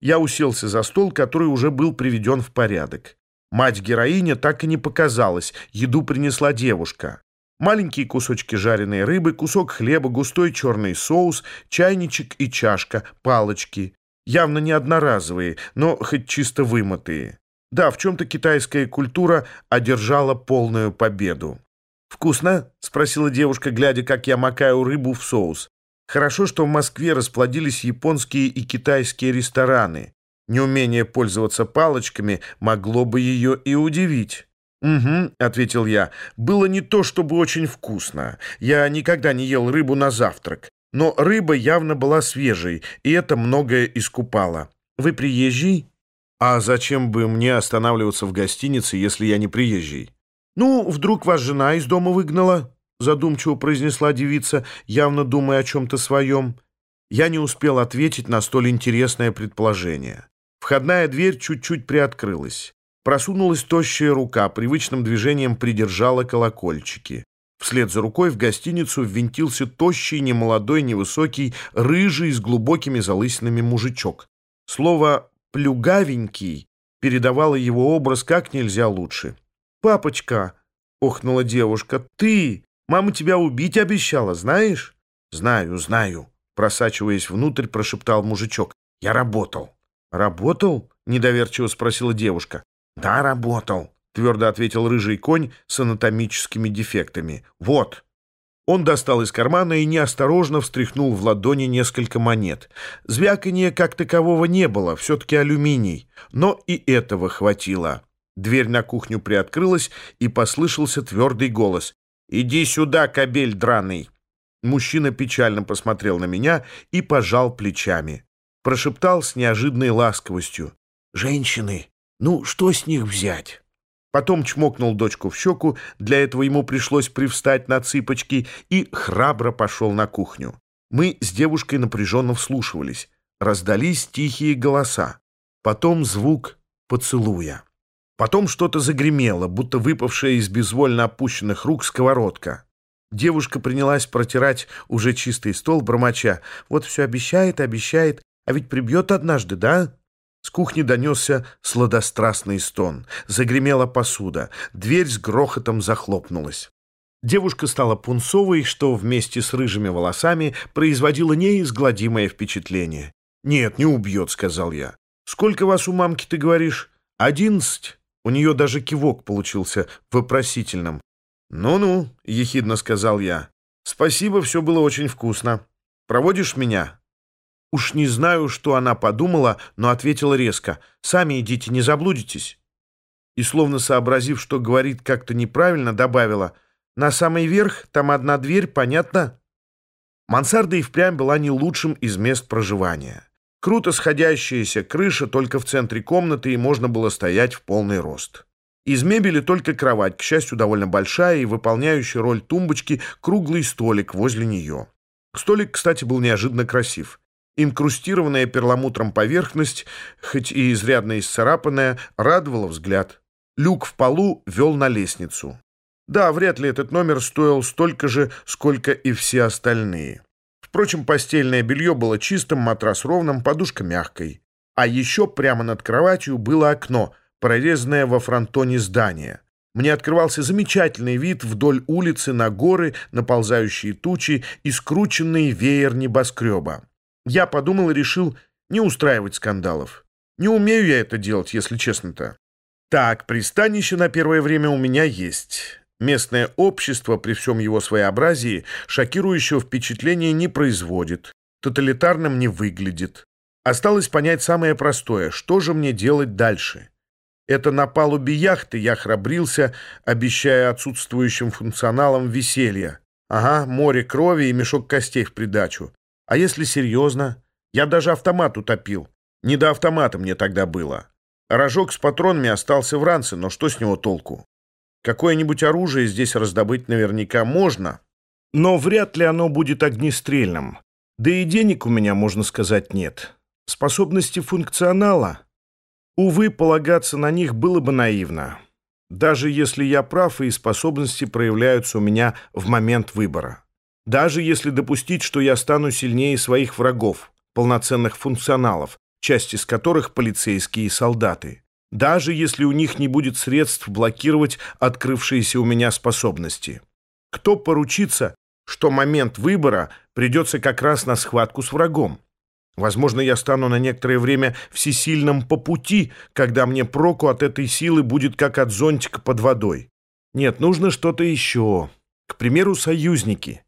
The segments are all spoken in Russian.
Я уселся за стол, который уже был приведен в порядок. Мать-героиня так и не показалась, еду принесла девушка. Маленькие кусочки жареной рыбы, кусок хлеба, густой черный соус, чайничек и чашка, палочки. Явно не одноразовые, но хоть чисто вымытые. Да, в чем-то китайская культура одержала полную победу. «Вкусно?» — спросила девушка, глядя, как я макаю рыбу в соус. Хорошо, что в Москве расплодились японские и китайские рестораны. Неумение пользоваться палочками могло бы ее и удивить. «Угу», — ответил я, — «было не то чтобы очень вкусно. Я никогда не ел рыбу на завтрак. Но рыба явно была свежей, и это многое искупало. Вы приезжий?» «А зачем бы мне останавливаться в гостинице, если я не приезжий?» «Ну, вдруг вас жена из дома выгнала?» Задумчиво произнесла девица, явно думая о чем-то своем. Я не успел ответить на столь интересное предположение. Входная дверь чуть-чуть приоткрылась. Просунулась тощая рука, привычным движением придержала колокольчики. Вслед за рукой в гостиницу ввинтился тощий, немолодой, невысокий, рыжий с глубокими залысинами мужичок. Слово «плюгавенький» передавало его образ как нельзя лучше. «Папочка!» — охнула девушка. «Ты! Мама тебя убить обещала, знаешь?» «Знаю, знаю», — просачиваясь внутрь, прошептал мужичок. «Я работал». «Работал?» — недоверчиво спросила девушка. «Да, работал», — твердо ответил рыжий конь с анатомическими дефектами. «Вот». Он достал из кармана и неосторожно встряхнул в ладони несколько монет. Звяканья как такового не было, все-таки алюминий. Но и этого хватило. Дверь на кухню приоткрылась, и послышался твердый голос. «Иди сюда, кобель драный!» Мужчина печально посмотрел на меня и пожал плечами. Прошептал с неожиданной ласковостью. «Женщины, ну что с них взять?» Потом чмокнул дочку в щеку, для этого ему пришлось привстать на цыпочки, и храбро пошел на кухню. Мы с девушкой напряженно вслушивались. Раздались тихие голоса. Потом звук поцелуя. Потом что-то загремело, будто выпавшая из безвольно опущенных рук сковородка. Девушка принялась протирать уже чистый стол, бормоча. «Вот все обещает, обещает, а ведь прибьет однажды, да?» С кухни донесся сладострастный стон. Загремела посуда. Дверь с грохотом захлопнулась. Девушка стала пунцовой, что вместе с рыжими волосами производило неизгладимое впечатление. «Нет, не убьет», — сказал я. «Сколько вас у мамки, ты говоришь?» «Одиннадцать». У нее даже кивок получился вопросительным. «Ну-ну», — ехидно сказал я. «Спасибо, все было очень вкусно. Проводишь меня?» Уж не знаю, что она подумала, но ответила резко. «Сами идите, не заблудитесь». И, словно сообразив, что говорит как-то неправильно, добавила. «На самый верх, там одна дверь, понятно?» Мансарда и впрямь была не лучшим из мест проживания. Круто сходящаяся крыша только в центре комнаты, и можно было стоять в полный рост. Из мебели только кровать, к счастью, довольно большая и выполняющая роль тумбочки, круглый столик возле нее. Столик, кстати, был неожиданно красив. Инкрустированная перламутром поверхность, хоть и изрядно исцарапанная, радовала взгляд. Люк в полу вел на лестницу. Да, вряд ли этот номер стоил столько же, сколько и все остальные. Впрочем, постельное белье было чистым, матрас ровным, подушка мягкой. А еще прямо над кроватью было окно, прорезанное во фронтоне здания. Мне открывался замечательный вид вдоль улицы на горы, наползающие тучи и скрученный веер небоскреба. Я подумал и решил не устраивать скандалов. Не умею я это делать, если честно-то. Так, пристанище на первое время у меня есть. Местное общество при всем его своеобразии шокирующего впечатления не производит, тоталитарным не выглядит. Осталось понять самое простое, что же мне делать дальше. Это на палубе яхты я храбрился, обещая отсутствующим функционалам веселья. Ага, море крови и мешок костей в придачу. А если серьезно? Я даже автомат утопил. Не до автомата мне тогда было. Рожок с патронами остался в ранце, но что с него толку? Какое-нибудь оружие здесь раздобыть наверняка можно, но вряд ли оно будет огнестрельным. Да и денег у меня, можно сказать, нет. Способности функционала? Увы, полагаться на них было бы наивно. Даже если я прав, и способности проявляются у меня в момент выбора. Даже если допустить, что я стану сильнее своих врагов, полноценных функционалов, часть из которых полицейские и солдаты. Даже если у них не будет средств блокировать открывшиеся у меня способности. Кто поручится, что момент выбора придется как раз на схватку с врагом? Возможно, я стану на некоторое время всесильным по пути, когда мне проку от этой силы будет как от зонтика под водой. Нет, нужно что-то еще. К примеру, союзники.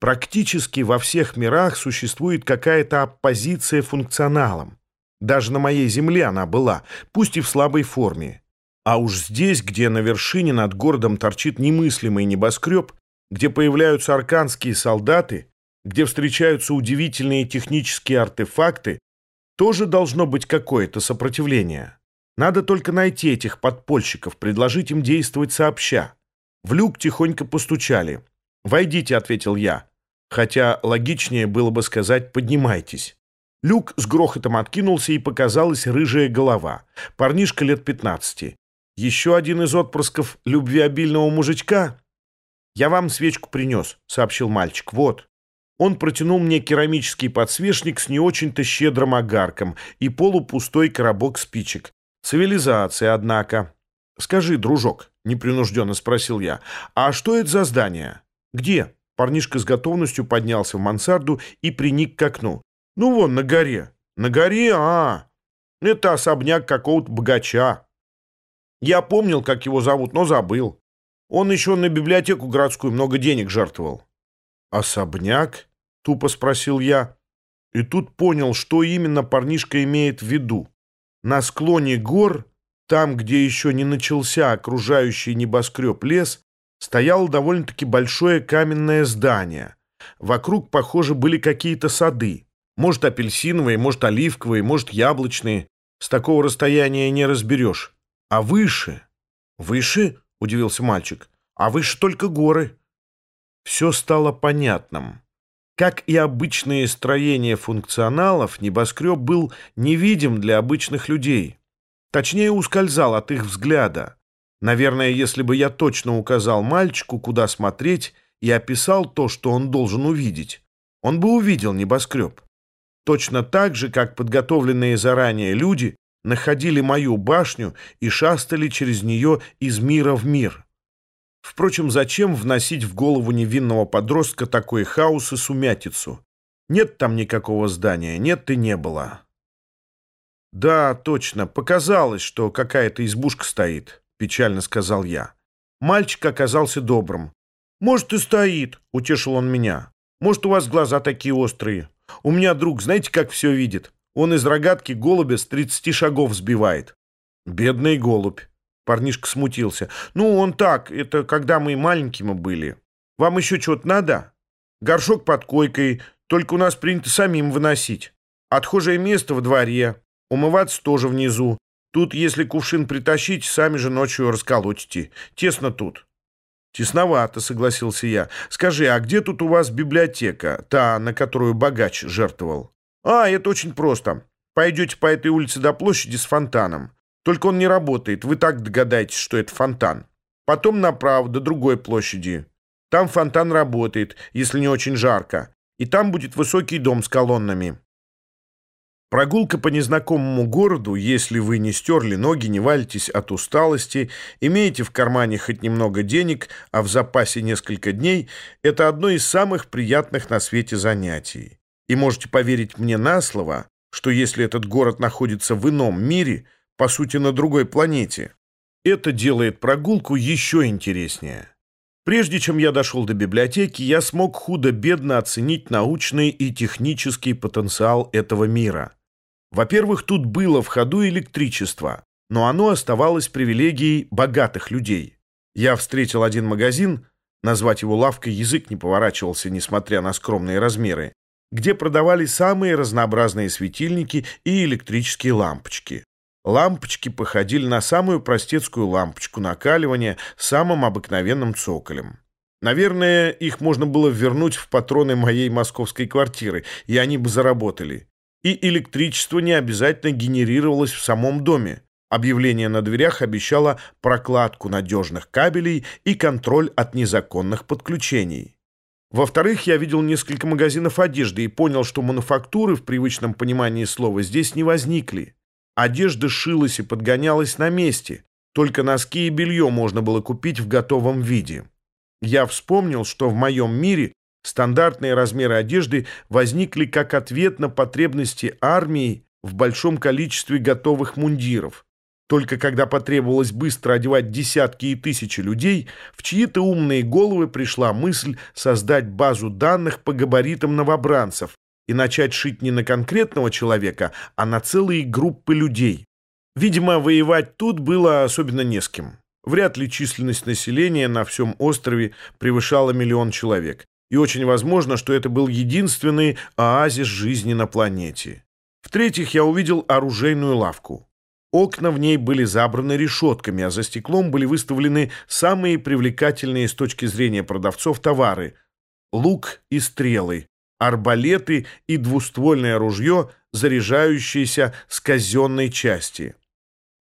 Практически во всех мирах существует какая-то оппозиция функционалам. Даже на моей земле она была, пусть и в слабой форме. А уж здесь, где на вершине над городом торчит немыслимый небоскреб, где появляются арканские солдаты, где встречаются удивительные технические артефакты, тоже должно быть какое-то сопротивление. Надо только найти этих подпольщиков, предложить им действовать сообща. В люк тихонько постучали. «Войдите», — ответил я. Хотя логичнее было бы сказать «поднимайтесь». Люк с грохотом откинулся, и показалась рыжая голова. Парнишка лет пятнадцати. Еще один из отпрысков любвеобильного мужичка? «Я вам свечку принес», — сообщил мальчик. «Вот». Он протянул мне керамический подсвечник с не очень-то щедрым огарком и полупустой коробок спичек. Цивилизация, однако. «Скажи, дружок», — непринужденно спросил я, «а что это за здание?» «Где?» Парнишка с готовностью поднялся в мансарду и приник к окну. «Ну вон, на горе». «На горе? А, это особняк какого-то богача. Я помнил, как его зовут, но забыл. Он еще на библиотеку городскую много денег жертвовал». «Особняк?» — тупо спросил я. И тут понял, что именно парнишка имеет в виду. На склоне гор, там, где еще не начался окружающий небоскреб лес, стояло довольно-таки большое каменное здание. Вокруг, похоже, были какие-то сады. Может, апельсиновые, может, оливковые, может, яблочные. С такого расстояния не разберешь. А выше? Выше? — удивился мальчик. А выше только горы. Все стало понятным. Как и обычные строения функционалов, небоскреб был невидим для обычных людей. Точнее, ускользал от их взгляда. Наверное, если бы я точно указал мальчику, куда смотреть, и описал то, что он должен увидеть, он бы увидел небоскреб. Точно так же, как подготовленные заранее люди находили мою башню и шастали через нее из мира в мир. Впрочем, зачем вносить в голову невинного подростка такой хаос и сумятицу? Нет там никакого здания, нет и не было. «Да, точно, показалось, что какая-то избушка стоит», — печально сказал я. Мальчик оказался добрым. «Может, и стоит», — утешил он меня. «Может, у вас глаза такие острые. У меня друг, знаете, как все видит? Он из рогатки голубя с тридцати шагов сбивает». «Бедный голубь», Парнишка смутился. «Ну, он так, это когда мы маленькими были. Вам еще что-то надо? Горшок под койкой, только у нас принято самим выносить. Отхожее место в дворе, умываться тоже внизу. Тут, если кувшин притащить, сами же ночью расколотите. Тесно тут». «Тесновато», — согласился я. «Скажи, а где тут у вас библиотека, та, на которую богач жертвовал?» «А, это очень просто. Пойдете по этой улице до площади с фонтаном. Только он не работает, вы так догадаетесь, что это фонтан. Потом направо, до другой площади. Там фонтан работает, если не очень жарко. И там будет высокий дом с колоннами. Прогулка по незнакомому городу, если вы не стерли ноги, не валитесь от усталости, имеете в кармане хоть немного денег, а в запасе несколько дней, это одно из самых приятных на свете занятий. И можете поверить мне на слово, что если этот город находится в ином мире – по сути, на другой планете. Это делает прогулку еще интереснее. Прежде чем я дошел до библиотеки, я смог худо-бедно оценить научный и технический потенциал этого мира. Во-первых, тут было в ходу электричество, но оно оставалось привилегией богатых людей. Я встретил один магазин, назвать его лавкой язык не поворачивался, несмотря на скромные размеры, где продавали самые разнообразные светильники и электрические лампочки. Лампочки походили на самую простецкую лампочку накаливания с самым обыкновенным цоколем. Наверное, их можно было вернуть в патроны моей московской квартиры, и они бы заработали. И электричество не обязательно генерировалось в самом доме. Объявление на дверях обещало прокладку надежных кабелей и контроль от незаконных подключений. Во-вторых, я видел несколько магазинов одежды и понял, что мануфактуры в привычном понимании слова здесь не возникли. Одежда шилась и подгонялась на месте, только носки и белье можно было купить в готовом виде. Я вспомнил, что в моем мире стандартные размеры одежды возникли как ответ на потребности армии в большом количестве готовых мундиров. Только когда потребовалось быстро одевать десятки и тысячи людей, в чьи-то умные головы пришла мысль создать базу данных по габаритам новобранцев и начать шить не на конкретного человека, а на целые группы людей. Видимо, воевать тут было особенно не с кем. Вряд ли численность населения на всем острове превышала миллион человек. И очень возможно, что это был единственный оазис жизни на планете. В-третьих, я увидел оружейную лавку. Окна в ней были забраны решетками, а за стеклом были выставлены самые привлекательные с точки зрения продавцов товары – лук и стрелы, арбалеты и двуствольное ружье, заряжающееся с казенной части.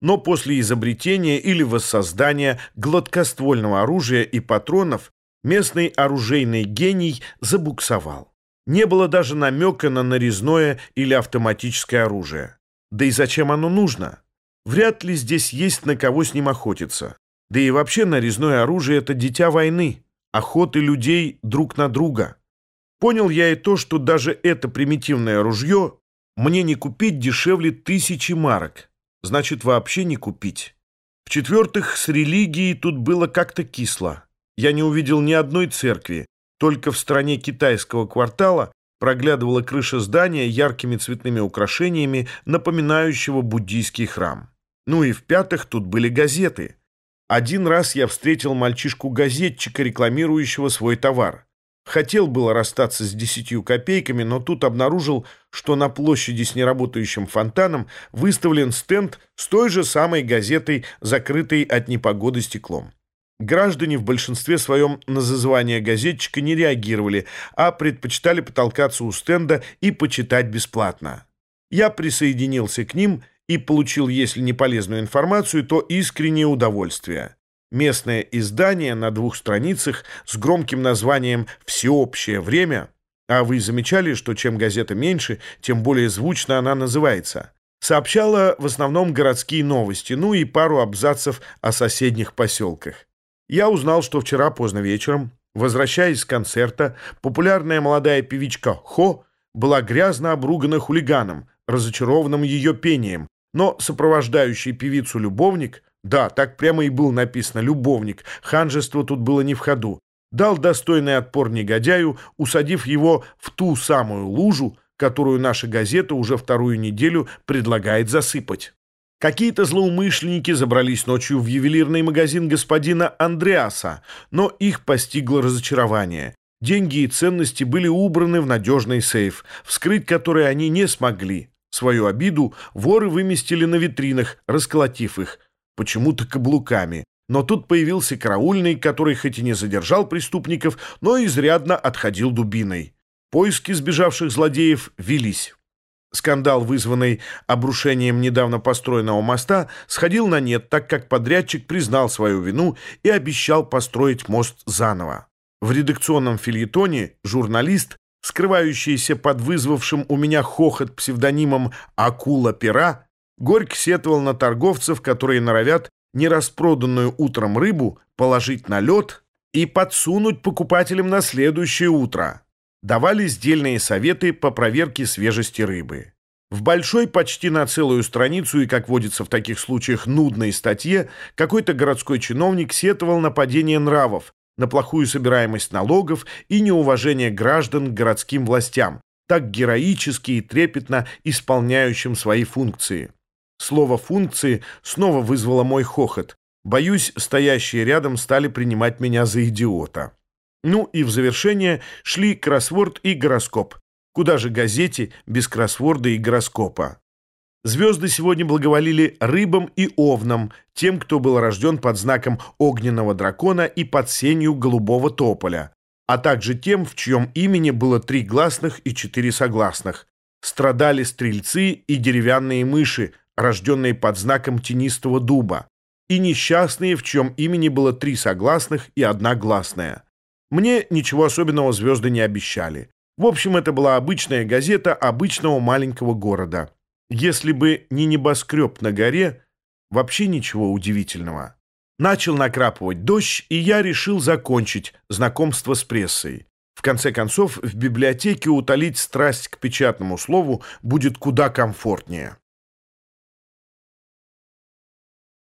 Но после изобретения или воссоздания гладкоствольного оружия и патронов местный оружейный гений забуксовал. Не было даже намека на нарезное или автоматическое оружие. Да и зачем оно нужно? Вряд ли здесь есть на кого с ним охотиться. Да и вообще нарезное оружие — это дитя войны, охоты людей друг на друга. Понял я и то, что даже это примитивное ружье мне не купить дешевле тысячи марок. Значит, вообще не купить. В-четвертых, с религией тут было как-то кисло. Я не увидел ни одной церкви, только в стране китайского квартала проглядывала крыша здания яркими цветными украшениями, напоминающего буддийский храм. Ну и в-пятых, тут были газеты. Один раз я встретил мальчишку-газетчика, рекламирующего свой товар. Хотел было расстаться с десятью копейками, но тут обнаружил, что на площади с неработающим фонтаном выставлен стенд с той же самой газетой, закрытой от непогоды стеклом. Граждане в большинстве своем на зазвание газетчика не реагировали, а предпочитали потолкаться у стенда и почитать бесплатно. Я присоединился к ним и получил, если не полезную информацию, то искреннее удовольствие. Местное издание на двух страницах с громким названием «Всеобщее время», а вы замечали, что чем газета меньше, тем более звучно она называется, сообщала в основном городские новости, ну и пару абзацев о соседних поселках. Я узнал, что вчера поздно вечером, возвращаясь с концерта, популярная молодая певичка Хо была грязно обругана хулиганом, разочарованным ее пением, но сопровождающий певицу любовник, да, так прямо и был написано «любовник», ханжество тут было не в ходу, дал достойный отпор негодяю, усадив его в ту самую лужу, которую наша газета уже вторую неделю предлагает засыпать. Какие-то злоумышленники забрались ночью в ювелирный магазин господина Андреаса, но их постигло разочарование. Деньги и ценности были убраны в надежный сейф, вскрыть который они не смогли. Свою обиду воры выместили на витринах, расколотив их, почему-то каблуками. Но тут появился караульный, который хоть и не задержал преступников, но изрядно отходил дубиной. Поиски сбежавших злодеев велись. Скандал, вызванный обрушением недавно построенного моста, сходил на нет, так как подрядчик признал свою вину и обещал построить мост заново. В редакционном фильетоне журналист, скрывающийся под вызвавшим у меня хохот псевдонимом «Акула пера», горько сетовал на торговцев, которые норовят нераспроданную утром рыбу положить на лед и подсунуть покупателям на следующее утро давали сдельные советы по проверке свежести рыбы. В большой, почти на целую страницу и, как водится в таких случаях, нудной статье какой-то городской чиновник сетовал на падение нравов, на плохую собираемость налогов и неуважение граждан к городским властям, так героически и трепетно исполняющим свои функции. Слово «функции» снова вызвало мой хохот. Боюсь, стоящие рядом стали принимать меня за идиота. Ну и в завершение шли кроссворд и гороскоп. Куда же газете без кроссворда и гороскопа? Звезды сегодня благоволили рыбам и овнам, тем, кто был рожден под знаком огненного дракона и под сенью голубого тополя, а также тем, в чьем имени было три гласных и четыре согласных. Страдали стрельцы и деревянные мыши, рожденные под знаком тенистого дуба, и несчастные, в чьем имени было три согласных и одна гласная. Мне ничего особенного звезды не обещали. В общем, это была обычная газета обычного маленького города. Если бы не небоскреб на горе, вообще ничего удивительного. Начал накрапывать дождь, и я решил закончить знакомство с прессой. В конце концов, в библиотеке утолить страсть к печатному слову будет куда комфортнее.